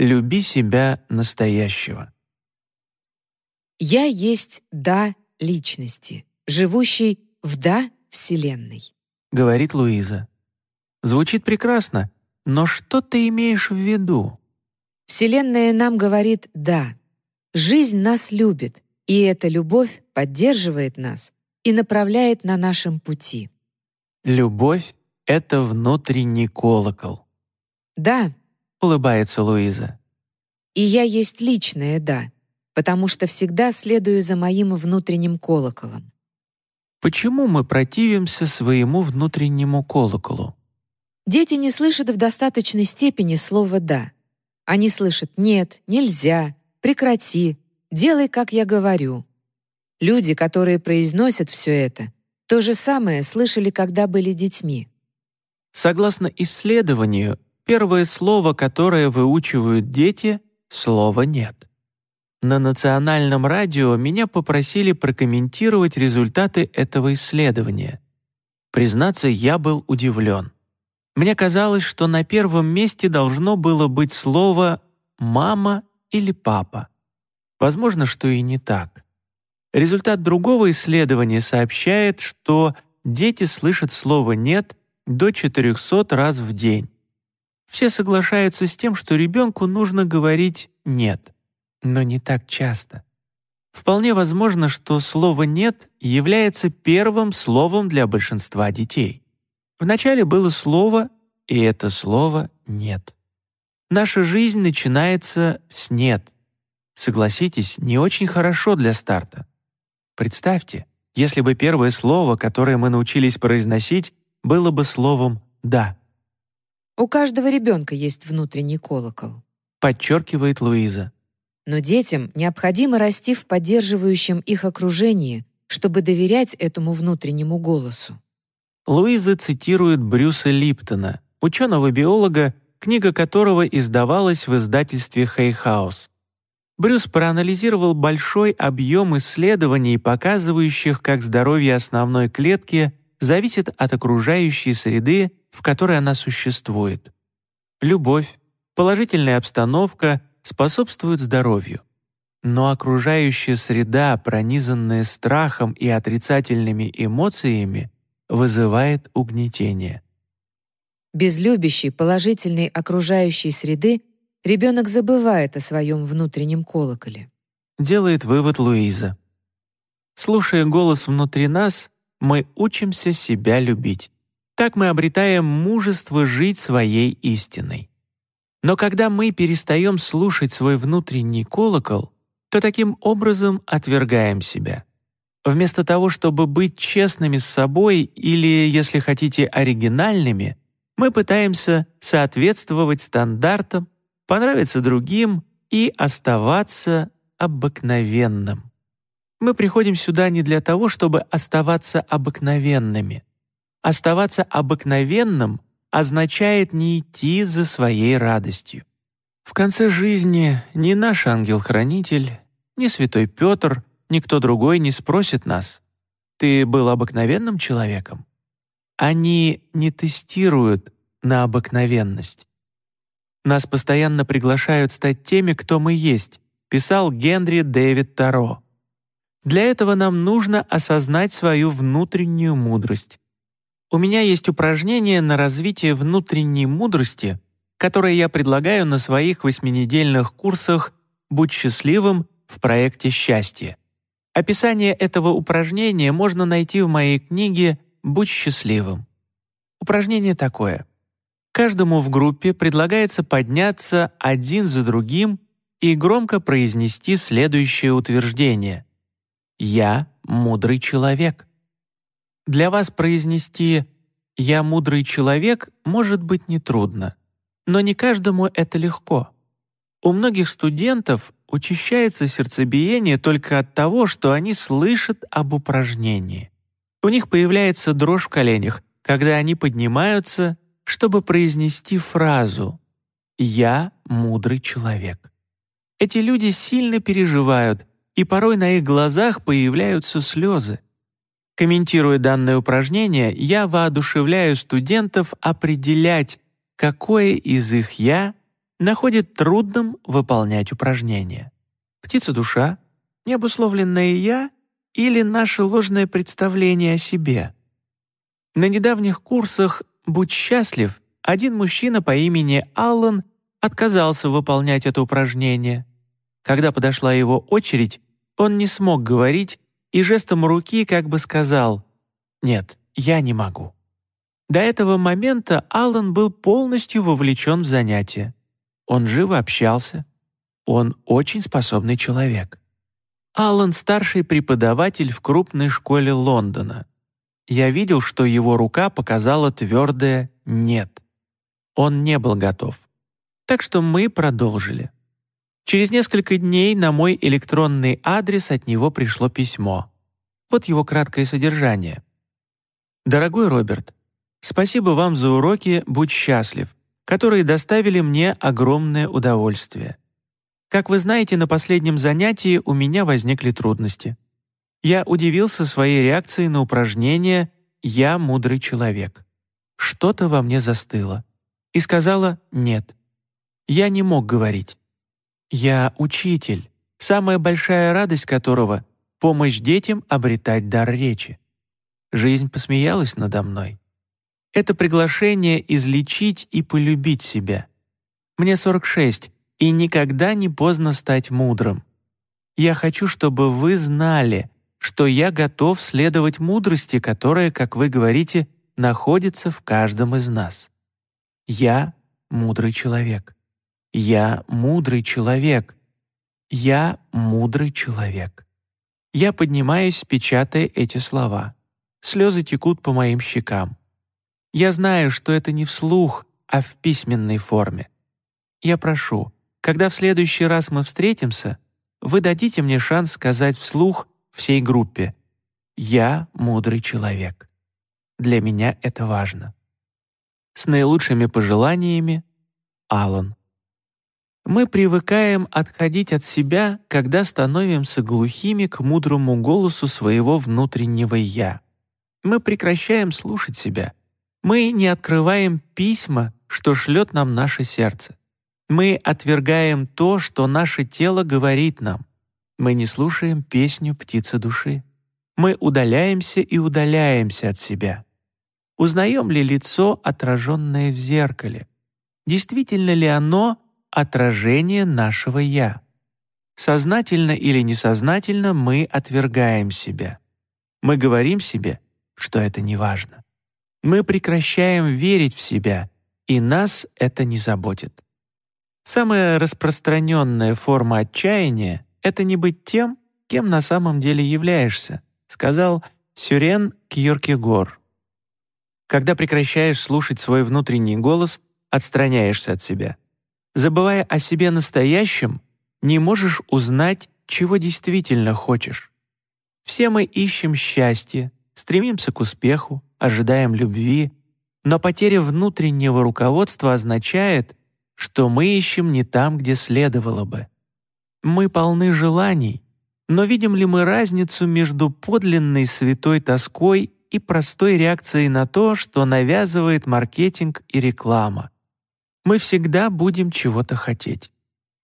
Люби себя настоящего. Я есть «да» личности, живущей в «да» Вселенной. Говорит Луиза. Звучит прекрасно, но что ты имеешь в виду? Вселенная нам говорит «да». Жизнь нас любит, и эта любовь поддерживает нас и направляет на нашем пути. Любовь — это внутренний колокол. Да, улыбается Луиза. И я есть личное «да», потому что всегда следую за моим внутренним колоколом. Почему мы противимся своему внутреннему колоколу? Дети не слышат в достаточной степени слова «да». Они слышат «нет», «нельзя», «прекрати», «делай, как я говорю». Люди, которые произносят все это, то же самое слышали, когда были детьми. Согласно исследованию, первое слово, которое выучивают дети — слово «нет». На национальном радио меня попросили прокомментировать результаты этого исследования. Признаться, я был удивлен. Мне казалось, что на первом месте должно было быть слово «мама» или «папа». Возможно, что и не так. Результат другого исследования сообщает, что дети слышат слово «нет» до 400 раз в день. Все соглашаются с тем, что ребенку нужно говорить «нет», но не так часто. Вполне возможно, что слово «нет» является первым словом для большинства детей. Вначале было слово, и это слово «нет». Наша жизнь начинается с «нет». Согласитесь, не очень хорошо для старта. Представьте, если бы первое слово, которое мы научились произносить, было бы словом «да». У каждого ребенка есть внутренний колокол. Подчеркивает Луиза. Но детям необходимо расти в поддерживающем их окружении, чтобы доверять этому внутреннему голосу. Луиза цитирует Брюса Липтона, ученого-биолога, книга которого издавалась в издательстве «Хейхаус». Брюс проанализировал большой объем исследований, показывающих, как здоровье основной клетки зависит от окружающей среды, в которой она существует. Любовь, положительная обстановка способствуют здоровью. Но окружающая среда, пронизанная страхом и отрицательными эмоциями, вызывает угнетение. Без любящей, положительной окружающей среды ребенок забывает о своем внутреннем колоколе. Делает вывод Луиза. Слушая голос внутри нас, мы учимся себя любить. Так мы обретаем мужество жить своей истиной. Но когда мы перестаем слушать свой внутренний колокол, то таким образом отвергаем себя — Вместо того, чтобы быть честными с собой или, если хотите, оригинальными, мы пытаемся соответствовать стандартам, понравиться другим и оставаться обыкновенным. Мы приходим сюда не для того, чтобы оставаться обыкновенными. Оставаться обыкновенным означает не идти за своей радостью. В конце жизни ни наш ангел-хранитель, ни святой Петр Никто другой не спросит нас. Ты был обыкновенным человеком? Они не тестируют на обыкновенность. Нас постоянно приглашают стать теми, кто мы есть, писал Генри Дэвид Таро. Для этого нам нужно осознать свою внутреннюю мудрость. У меня есть упражнение на развитие внутренней мудрости, которое я предлагаю на своих восьминедельных курсах «Будь счастливым» в проекте «Счастье». Описание этого упражнения можно найти в моей книге «Будь счастливым». Упражнение такое. Каждому в группе предлагается подняться один за другим и громко произнести следующее утверждение. «Я мудрый человек». Для вас произнести «я мудрый человек» может быть нетрудно, но не каждому это легко. У многих студентов учащается сердцебиение только от того, что они слышат об упражнении. У них появляется дрожь в коленях, когда они поднимаются, чтобы произнести фразу «Я мудрый человек». Эти люди сильно переживают, и порой на их глазах появляются слезы. Комментируя данное упражнение, я воодушевляю студентов определять, какое из их «я» находит трудным выполнять упражнения. Птица-душа, необусловленное «я» или наше ложное представление о себе. На недавних курсах «Будь счастлив» один мужчина по имени Аллан отказался выполнять это упражнение. Когда подошла его очередь, он не смог говорить и жестом руки как бы сказал «Нет, я не могу». До этого момента Аллан был полностью вовлечен в занятие. Он живо общался. Он очень способный человек. Аллан — старший преподаватель в крупной школе Лондона. Я видел, что его рука показала твердое «нет». Он не был готов. Так что мы продолжили. Через несколько дней на мой электронный адрес от него пришло письмо. Вот его краткое содержание. «Дорогой Роберт, спасибо вам за уроки «Будь счастлив», которые доставили мне огромное удовольствие. Как вы знаете, на последнем занятии у меня возникли трудности. Я удивился своей реакцией на упражнение «Я мудрый человек». Что-то во мне застыло. И сказала «нет». Я не мог говорить. Я учитель, самая большая радость которого — помощь детям обретать дар речи. Жизнь посмеялась надо мной. Это приглашение излечить и полюбить себя. Мне 46, и никогда не поздно стать мудрым. Я хочу, чтобы вы знали, что я готов следовать мудрости, которая, как вы говорите, находится в каждом из нас. Я мудрый человек. Я мудрый человек. Я мудрый человек. Я поднимаюсь, печатая эти слова. Слезы текут по моим щекам. Я знаю, что это не вслух, а в письменной форме. Я прошу, когда в следующий раз мы встретимся, вы дадите мне шанс сказать вслух всей группе «Я мудрый человек». Для меня это важно. С наилучшими пожеланиями, Алан. Мы привыкаем отходить от себя, когда становимся глухими к мудрому голосу своего внутреннего «я». Мы прекращаем слушать себя. Мы не открываем письма, что шлет нам наше сердце. Мы отвергаем то, что наше тело говорит нам. Мы не слушаем песню птицы души. Мы удаляемся и удаляемся от себя. Узнаем ли лицо, отраженное в зеркале? Действительно ли оно отражение нашего «я». Сознательно или несознательно мы отвергаем себя. Мы говорим себе, что это не важно. Мы прекращаем верить в себя, и нас это не заботит. Самая распространенная форма отчаяния — это не быть тем, кем на самом деле являешься, сказал Сюрен Кьеркегор. Когда прекращаешь слушать свой внутренний голос, отстраняешься от себя — Забывая о себе настоящем, не можешь узнать, чего действительно хочешь. Все мы ищем счастье, стремимся к успеху, ожидаем любви, но потеря внутреннего руководства означает, что мы ищем не там, где следовало бы. Мы полны желаний, но видим ли мы разницу между подлинной святой тоской и простой реакцией на то, что навязывает маркетинг и реклама? Мы всегда будем чего-то хотеть.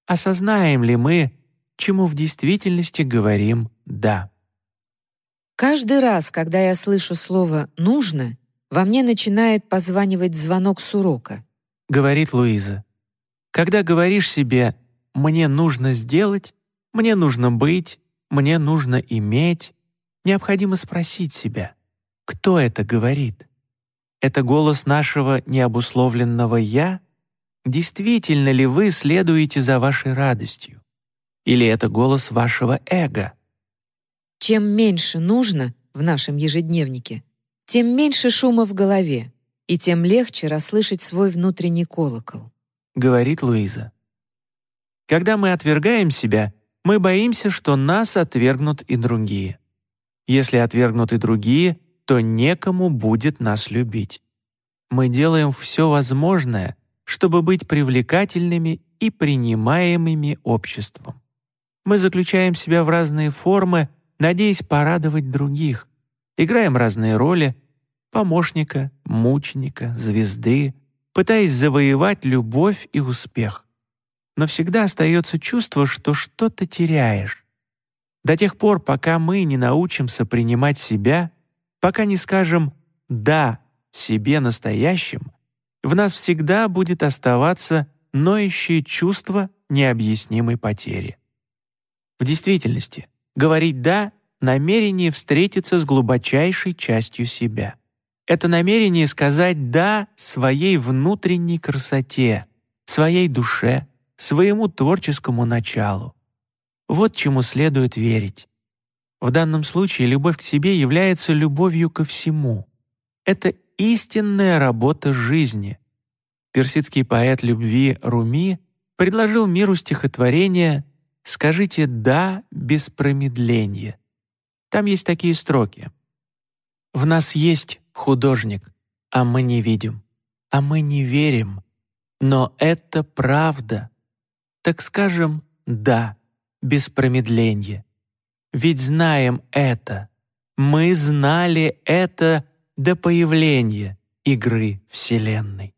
Осознаем ли мы, чему в действительности говорим «да». Каждый раз, когда я слышу слово «нужно», во мне начинает позванивать звонок с урока. Говорит Луиза. Когда говоришь себе «мне нужно сделать», «мне нужно быть», «мне нужно иметь», необходимо спросить себя, кто это говорит? Это голос нашего необусловленного «я» Действительно ли вы следуете за вашей радостью? Или это голос вашего эго? Чем меньше нужно в нашем ежедневнике, тем меньше шума в голове, и тем легче расслышать свой внутренний колокол. Говорит Луиза. Когда мы отвергаем себя, мы боимся, что нас отвергнут и другие. Если отвергнут и другие, то некому будет нас любить. Мы делаем все возможное, чтобы быть привлекательными и принимаемыми обществом. Мы заключаем себя в разные формы, надеясь порадовать других, играем разные роли — помощника, мученика, звезды, пытаясь завоевать любовь и успех. но всегда остается чувство, что что-то теряешь. До тех пор, пока мы не научимся принимать себя, пока не скажем «да» себе настоящим, в нас всегда будет оставаться ноющее чувство необъяснимой потери. В действительности, говорить «да» — намерение встретиться с глубочайшей частью себя. Это намерение сказать «да» своей внутренней красоте, своей душе, своему творческому началу. Вот чему следует верить. В данном случае любовь к себе является любовью ко всему. Это истинная работа жизни. Персидский поэт любви Руми предложил миру стихотворение «Скажите «да» без промедления». Там есть такие строки. «В нас есть художник, а мы не видим, а мы не верим, но это правда. Так скажем «да» без промедления. Ведь знаем это. Мы знали это до появления игры Вселенной.